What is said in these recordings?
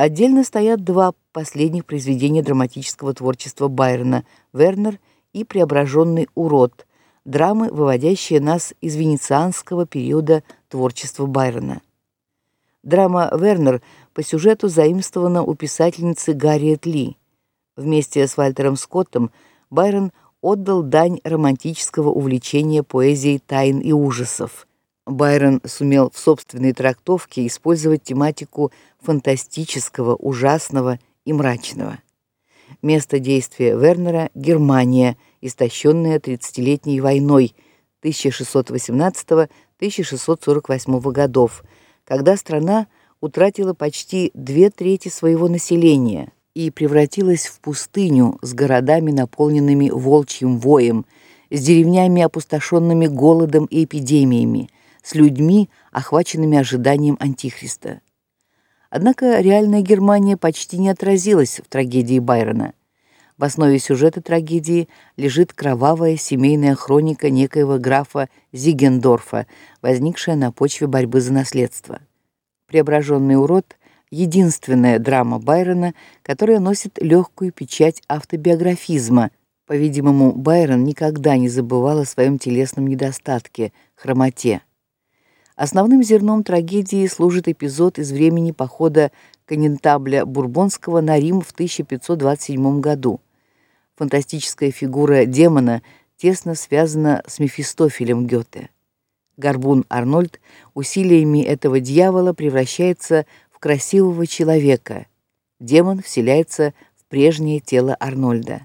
Отдельно стоят два последних произведения драматического творчества Байрона: Вернер и Преображенный урод, драмы, выводящие нас из венецианского периода творчества Байрона. Драма Вернер по сюжету заимствована у писательницы Гарриет Ли. Вместе с Вальтером Скоттом Байрон отдал дань романтического увлечения поэзией тайн и ужасов. Байрон сумел в собственной трактовке использовать тематику фантастического, ужасного и мрачного. Место действия Вернера Германия, истощенная тридцатилетней войной 1618-1648 годов, когда страна утратила почти две трети своего населения и превратилась в пустыню с городами, наполненными волчьим воем, с деревнями, опустошенными голодом и эпидемиями, с людьми, охваченными ожиданием антихриста. Однако реальная Германия почти не отразилась в трагедии Байрона. В основе сюжета трагедии лежит кровавая семейная хроника некоего графа Зигендорфа, возникшая на почве борьбы за наследство. Преображенный урод единственная драма Байрона, которая носит легкую печать автобиографизма. По-видимому, Байрон никогда не забывал о своем телесном недостатке хромоте. Основным зерном трагедии служит эпизод из времени похода коннетабля Бурбонского на Рим в 1527 году. Фантастическая фигура демона тесно связана с Мефистофелем Гёте. Горбун Арнольд усилиями этого дьявола превращается в красивого человека. Демон вселяется в прежнее тело Арнольда.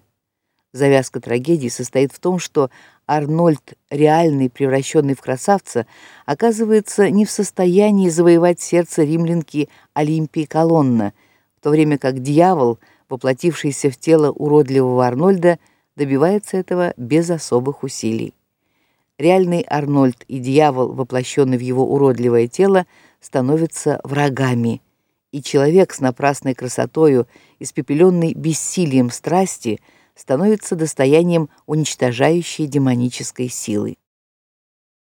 Завязка трагедии состоит в том, что Арнольд, реальный, превращенный в красавца, оказывается не в состоянии завоевать сердце римлянки Олимпии Колонна, в то время как дьявол, воплотившийся в тело уродливого Арнольда, добивается этого без особых усилий. Реальный Арнольд и дьявол, воплощенный в его уродливое тело, становятся врагами, и человек с напрасной красотою, испепеленный бессилием страсти, становится достоянием уничтожающей демонической силы.